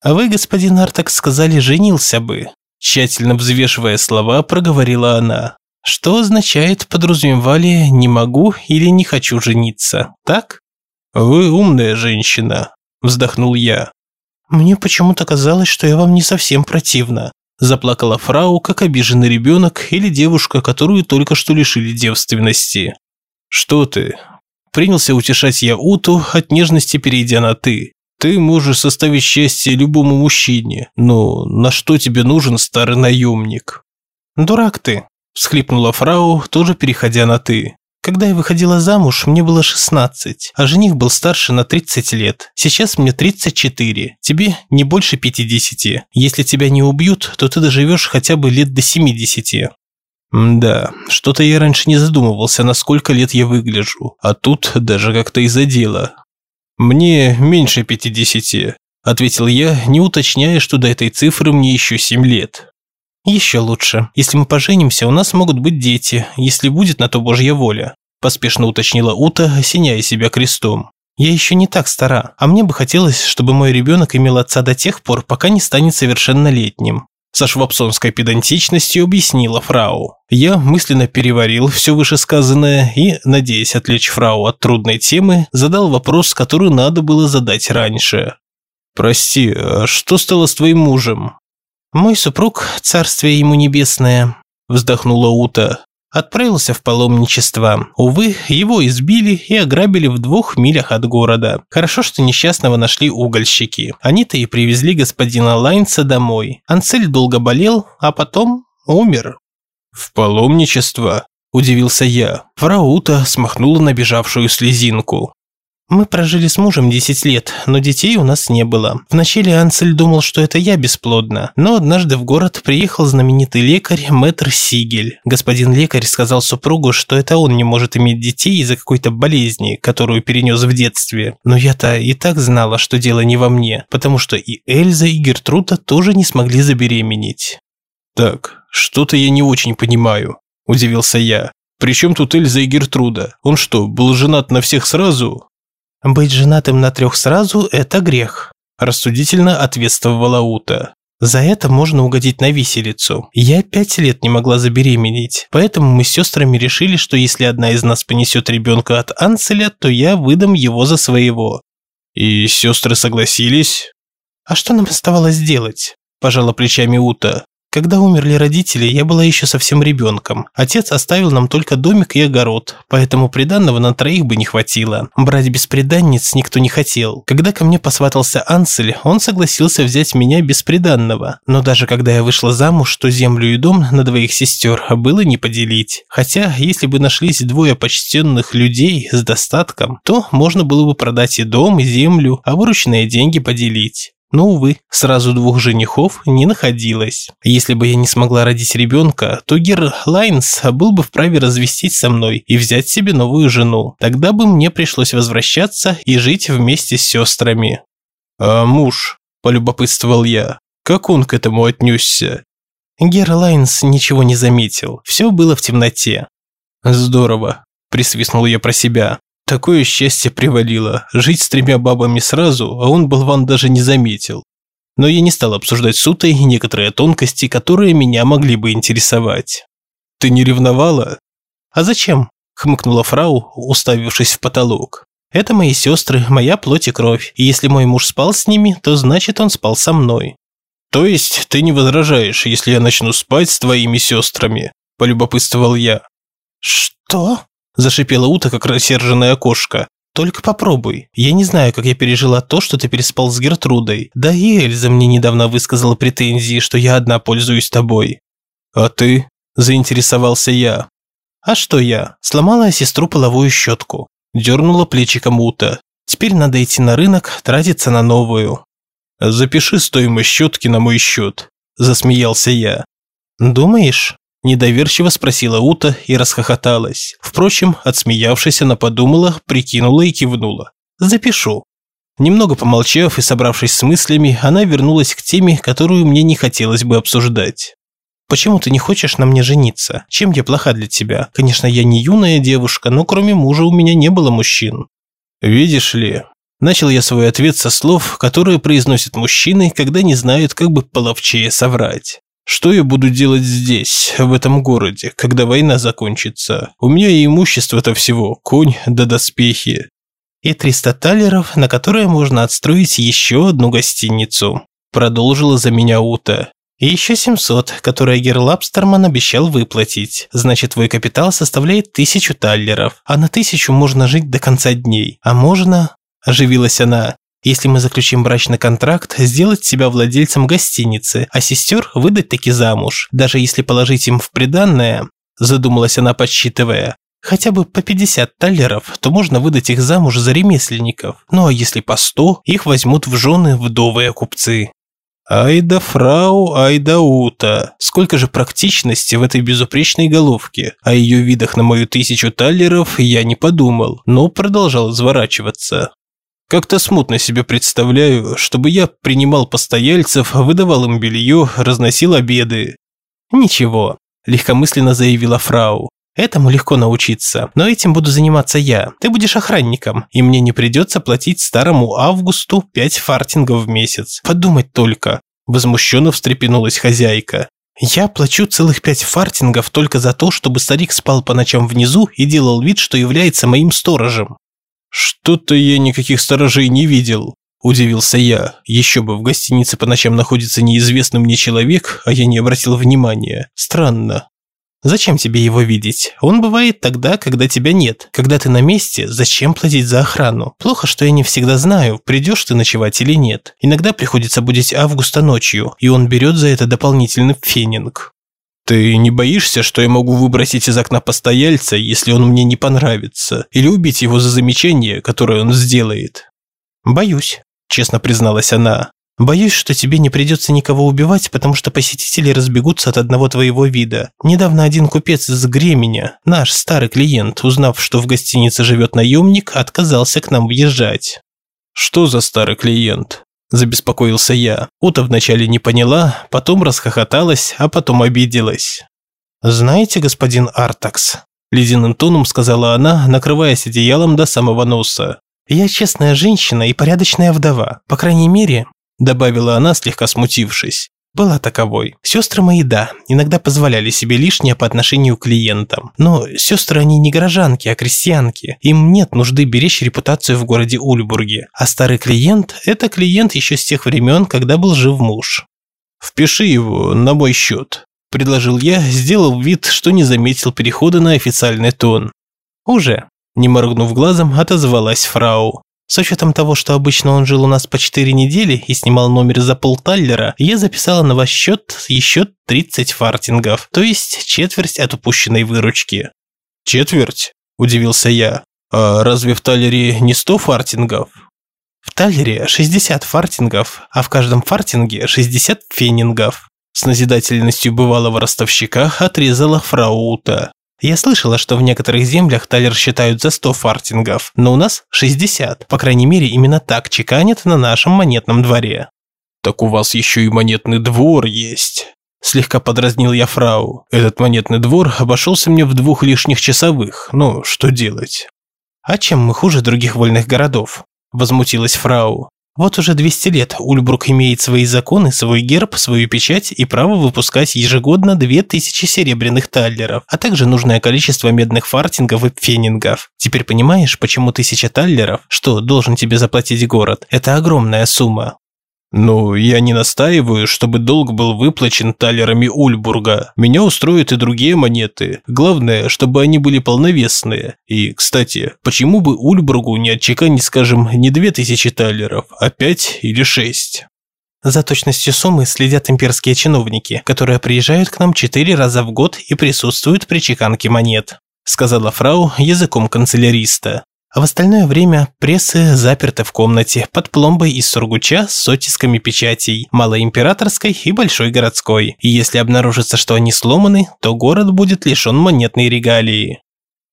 А вы, господин Артак, сказали, женился бы. Тщательно взвешивая слова, проговорила она. Что означает, подразумевали, не могу или не хочу жениться, так? Вы умная женщина, вздохнул я. Мне почему-то казалось, что я вам не совсем противна. Заплакала фрау, как обиженный ребенок или девушка, которую только что лишили девственности. «Что ты?» Принялся утешать я Уту, от нежности перейдя на «ты». «Ты можешь составить счастье любому мужчине, но на что тебе нужен старый наемник?» «Дурак ты», – всхлипнула фрау, тоже переходя на «ты». Когда я выходила замуж, мне было 16, а жених был старше на 30 лет. Сейчас мне 34, тебе не больше 50. Если тебя не убьют, то ты доживешь хотя бы лет до 70. Да, что-то я раньше не задумывался, на сколько лет я выгляжу, а тут даже как-то и задело. Мне меньше 50, ответил я, не уточняя, что до этой цифры мне еще 7 лет. «Еще лучше. Если мы поженимся, у нас могут быть дети, если будет на то Божья воля», – поспешно уточнила Ута, осеняя себя крестом. «Я еще не так стара, а мне бы хотелось, чтобы мой ребенок имел отца до тех пор, пока не станет совершеннолетним». Со швабсонской педантичностью объяснила фрау. Я мысленно переварил все вышесказанное и, надеясь отвлечь фрау от трудной темы, задал вопрос, который надо было задать раньше. «Прости, а что стало с твоим мужем?» «Мой супруг, царствие ему небесное», – вздохнула Ута, – отправился в паломничество. Увы, его избили и ограбили в двух милях от города. Хорошо, что несчастного нашли угольщики. Они-то и привезли господина Лайнца домой. Анцель долго болел, а потом умер. «В паломничество?» – удивился я. Фраута смахнула набежавшую слезинку. Мы прожили с мужем 10 лет, но детей у нас не было. Вначале Ансель думал, что это я бесплодна, но однажды в город приехал знаменитый лекарь Мэтр Сигель. Господин лекарь сказал супругу, что это он не может иметь детей из-за какой-то болезни, которую перенес в детстве. Но я-то и так знала, что дело не во мне, потому что и Эльза, и Гертруда тоже не смогли забеременеть. «Так, что-то я не очень понимаю», – удивился я. «При чем тут Эльза и Гертруда? Он что, был женат на всех сразу?» «Быть женатым на трех сразу – это грех», – рассудительно ответствовала Ута. За это можно угодить на виселицу. Я пять лет не могла забеременеть, поэтому мы с сестрами решили, что если одна из нас понесет ребенка от Анселя, то я выдам его за своего. И сестры согласились? А что нам оставалось делать? Пожала плечами Ута. Когда умерли родители, я была еще совсем ребенком. Отец оставил нам только домик и огород, поэтому приданного на троих бы не хватило. Брать бесприданниц никто не хотел. Когда ко мне посватался Ансель, он согласился взять меня без приданного. Но даже когда я вышла замуж, то землю и дом на двоих сестер было не поделить. Хотя, если бы нашлись двое почтенных людей с достатком, то можно было бы продать и дом, и землю, а вырученные деньги поделить. Но, увы, сразу двух женихов не находилось. Если бы я не смогла родить ребенка, то Гер Лайнс был бы вправе развестись со мной и взять себе новую жену. Тогда бы мне пришлось возвращаться и жить вместе с сестрами. «А муж?» – полюбопытствовал я. «Как он к этому отнесся?» Гера Лайнс ничего не заметил, все было в темноте. «Здорово», – присвистнул я про себя. Такое счастье привалило, жить с тремя бабами сразу, а он, болван, даже не заметил. Но я не стал обсуждать с Утой некоторые тонкости, которые меня могли бы интересовать. «Ты не ревновала?» «А зачем?» – хмыкнула фрау, уставившись в потолок. «Это мои сестры, моя плоть и кровь, и если мой муж спал с ними, то значит он спал со мной. «То есть ты не возражаешь, если я начну спать с твоими сестрами?» – полюбопытствовал я. «Что?» – зашипела Ута, как рассерженная кошка. «Только попробуй. Я не знаю, как я пережила то, что ты переспал с Гертрудой. Да и Эльза мне недавно высказала претензии, что я одна пользуюсь тобой». «А ты?» – заинтересовался я. «А что я? Сломала сестру половую щетку». Дернула плечиком Ута. «Теперь надо идти на рынок, тратиться на новую. «Запиши стоимость щетки на мой счет», – засмеялся я. «Думаешь?» – недоверчиво спросила Ута и расхохоталась. Впрочем, отсмеявшись, она подумала, прикинула и кивнула. «Запишу». Немного помолчав и собравшись с мыслями, она вернулась к теме, которую мне не хотелось бы обсуждать. «Почему ты не хочешь на мне жениться? Чем я плоха для тебя? Конечно, я не юная девушка, но кроме мужа у меня не было мужчин». «Видишь ли, Начал я свой ответ со слов, которые произносят мужчины, когда не знают, как бы половчее соврать. Что я буду делать здесь, в этом городе, когда война закончится? У меня и имущество-то всего, конь да доспехи. И 300 талеров, на которые можно отстроить еще одну гостиницу. Продолжила за меня Ута. И еще 700, которые Герлапстерман обещал выплатить. Значит, твой капитал составляет тысячу таллеров. А на тысячу можно жить до конца дней. А можно – оживилась она. «Если мы заключим брачный контракт, сделать себя владельцем гостиницы, а сестер выдать таки замуж, даже если положить им в приданное», – задумалась она, подсчитывая. «Хотя бы по 50 таллеров, то можно выдать их замуж за ремесленников. Ну а если по 100, их возьмут в жены вдовые купцы». Ай да фрау, ай да ута. Сколько же практичности в этой безупречной головке. О ее видах на мою тысячу таллеров я не подумал, но продолжал изворачиваться. Как-то смутно себе представляю, чтобы я принимал постояльцев, выдавал им белье, разносил обеды. Ничего, легкомысленно заявила фрау. Этому легко научиться, но этим буду заниматься я. Ты будешь охранником, и мне не придется платить старому Августу пять фартингов в месяц. Подумать только. Возмущенно встрепенулась хозяйка. Я плачу целых пять фартингов только за то, чтобы старик спал по ночам внизу и делал вид, что является моим сторожем. «Что-то я никаких сторожей не видел», – удивился я. Еще бы в гостинице по ночам находится неизвестный мне человек, а я не обратил внимания. Странно. Зачем тебе его видеть? Он бывает тогда, когда тебя нет. Когда ты на месте, зачем платить за охрану? Плохо, что я не всегда знаю, придешь ты ночевать или нет. Иногда приходится будить Августа ночью, и он берет за это дополнительный фенинг. Ты не боишься, что я могу выбросить из окна постояльца, если он мне не понравится, или убить его за замечание, которое он сделает? Боюсь, честно призналась она. Боюсь, что тебе не придется никого убивать, потому что посетители разбегутся от одного твоего вида. Недавно один купец из Гременя, наш старый клиент, узнав, что в гостинице живет наемник, отказался к нам въезжать. Что за старый клиент? Забеспокоился я. Ута вначале не поняла, потом расхохоталась, а потом обиделась. «Знаете, господин Артакс», – ледяным тоном сказала она, накрываясь одеялом до самого носа. «Я честная женщина и порядочная вдова. По крайней мере», – добавила она, слегка смутившись, была таковой. Сестры мои, да, иногда позволяли себе лишнее по отношению к клиентам. Но сестры они не горожанки, а крестьянки. Им нет нужды беречь репутацию в городе Ульбурге. А старый клиент – это клиент еще с тех времен, когда был жив муж. «Впиши его на мой счет», – предложил я, сделав вид, что не заметил перехода на официальный тон. «Уже», – не моргнув глазом, отозвалась фрау. С учетом того, что обычно он жил у нас по 4 недели и снимал номер за полталлера, я записала на ваш счет еще 30 фартингов, то есть четверть от упущенной выручки. Четверть? Удивился я. А разве в таллере не 100 фартингов? В таллере 60 фартингов, а в каждом фартинге 60 фенингов. С назидательностью бывалого ростовщика отрезала фраута. Я слышала, что в некоторых землях талер считают за 100 фартингов, но у нас 60. По крайней мере, именно так чеканят на нашем монетном дворе. Так у вас еще и монетный двор есть. Слегка подразнил я фрау. Этот монетный двор обошелся мне в двух лишних часовых. Ну, что делать? А чем мы хуже других вольных городов? Возмутилась фрау. Вот уже 200 лет Ульбрук имеет свои законы, свой герб, свою печать и право выпускать ежегодно 2000 серебряных таллеров, а также нужное количество медных фартингов и пфенингов. Теперь понимаешь, почему 1000 таллеров, что должен тебе заплатить город? Это огромная сумма. «Ну, я не настаиваю, чтобы долг был выплачен талерами Ульбурга. Меня устроят и другие монеты. Главное, чтобы они были полновесные. И, кстати, почему бы Ульбургу не отчеканить, скажем, не две тысячи талеров, а пять или шесть?» За точностью суммы следят имперские чиновники, которые приезжают к нам четыре раза в год и присутствуют при чеканке монет», сказала фрау языком канцеляриста. А в остальное время прессы заперты в комнате под пломбой из сургуча с оттисками печатей, малоимператорской и большой городской. И если обнаружится, что они сломаны, то город будет лишен монетной регалии.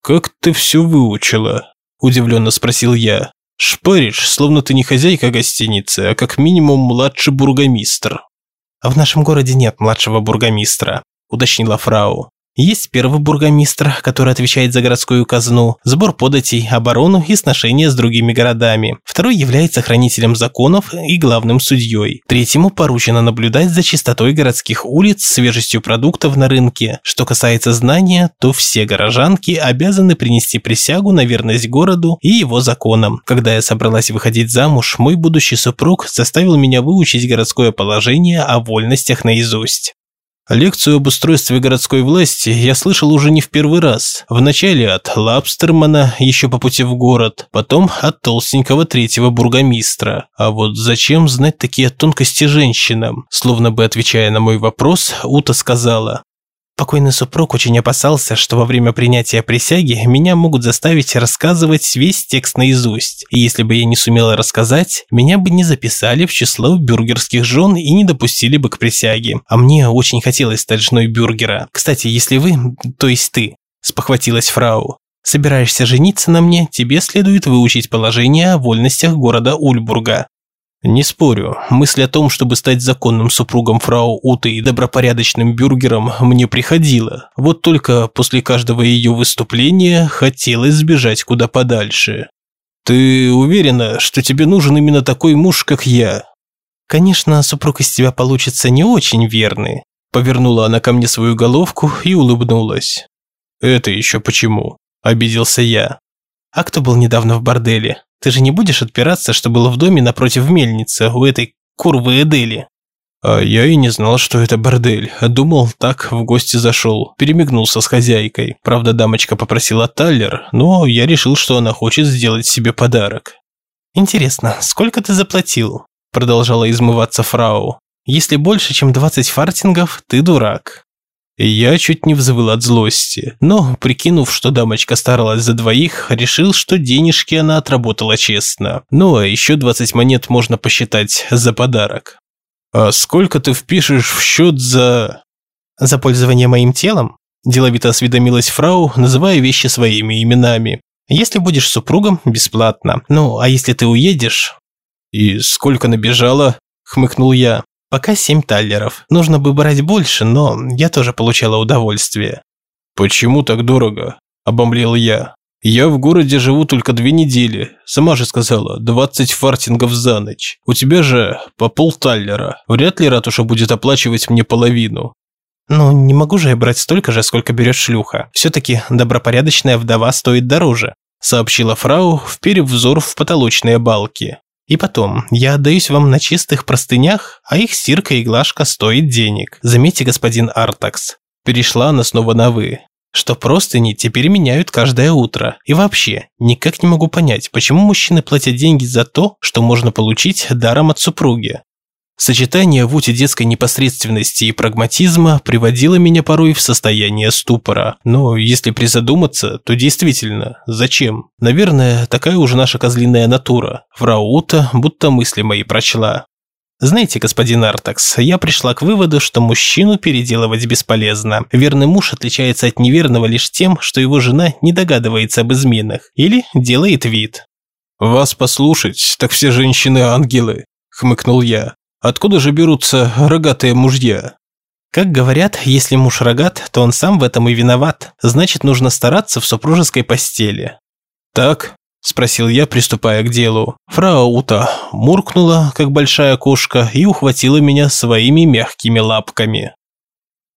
«Как ты все выучила?» – удивленно спросил я. «Шпаришь, словно ты не хозяйка гостиницы, а как минимум младший бургомистр». «В нашем городе нет младшего бургомистра», – уточнила фрау. Есть первый бургомистр, который отвечает за городскую казну, сбор податей, оборону и сношения с другими городами. Второй является хранителем законов и главным судьей. Третьему поручено наблюдать за чистотой городских улиц, свежестью продуктов на рынке. Что касается знания, то все горожанки обязаны принести присягу на верность городу и его законам. Когда я собралась выходить замуж, мой будущий супруг заставил меня выучить городское положение о вольностях наизусть. Лекцию об устройстве городской власти я слышал уже не в первый раз. Вначале от Лапстермана, еще по пути в город, потом от толстенького третьего бургомистра. А вот зачем знать такие тонкости женщинам? Словно бы отвечая на мой вопрос, Ута сказала. Покойный супруг очень опасался, что во время принятия присяги меня могут заставить рассказывать весь текст наизусть. И если бы я не сумела рассказать, меня бы не записали в число бюргерских жен и не допустили бы к присяге. А мне очень хотелось стать женой бюргера. Кстати, если вы, то есть ты, спохватилась фрау, собираешься жениться на мне, тебе следует выучить положение о вольностях города Ульбурга. Не спорю, мысль о том, чтобы стать законным супругом фрау Уты и добропорядочным бюргером мне приходила. Вот только после каждого ее выступления хотелось сбежать куда подальше. Ты уверена, что тебе нужен именно такой муж, как я? Конечно, супруг из тебя получится не очень верный. Повернула она ко мне свою головку и улыбнулась. Это еще почему? Обиделся я. А кто был недавно в борделе? Ты же не будешь отпираться, что было в доме напротив мельницы, у этой курвы Эдели?» А я и не знал, что это бордель. Думал, так в гости зашел. Перемигнулся с хозяйкой. Правда, дамочка попросила таллер, но я решил, что она хочет сделать себе подарок. «Интересно, сколько ты заплатил?» Продолжала измываться фрау. «Если больше, чем 20 фартингов, ты дурак». Я чуть не взвыл от злости, но, прикинув, что дамочка старалась за двоих, решил, что денежки она отработала честно. Ну а еще 20 монет можно посчитать за подарок. «А сколько ты впишешь в счет за...» «За пользование моим телом?» Деловито осведомилась фрау, называя вещи своими именами. «Если будешь супругом, бесплатно. Ну, а если ты уедешь...» «И сколько набежало?» – хмыкнул я. Пока семь таллеров. Нужно бы брать больше, но я тоже получала удовольствие. Почему так дорого? Обомлел я. Я в городе живу только две недели. Сама же сказала, 20 фартингов за ночь. У тебя же по полталлера. Вряд ли ратуша будет оплачивать мне половину. Ну, не могу же я брать столько же, сколько берет шлюха. Все-таки добропорядочная вдова стоит дороже, сообщила фрау, вперев взор в потолочные балки. И потом, я отдаюсь вам на чистых простынях, а их стирка и глажка стоит денег. Заметьте, господин Артакс. Перешла она снова на «вы». Что простыни теперь меняют каждое утро. И вообще, никак не могу понять, почему мужчины платят деньги за то, что можно получить даром от супруги. Сочетание вути детской непосредственности и прагматизма приводило меня порой в состояние ступора. Но если призадуматься, то действительно, зачем? Наверное, такая уже наша козлиная натура. Фраута будто мысли мои прочла. Знаете, господин Артакс, я пришла к выводу, что мужчину переделывать бесполезно. Верный муж отличается от неверного лишь тем, что его жена не догадывается об изменах или делает вид. «Вас послушать, так все женщины ангелы», – хмыкнул я. Откуда же берутся рогатые мужья? Как говорят, если муж рогат, то он сам в этом и виноват. Значит, нужно стараться в супружеской постели. Так, спросил я, приступая к делу. Фрау Ута муркнула, как большая кошка, и ухватила меня своими мягкими лапками.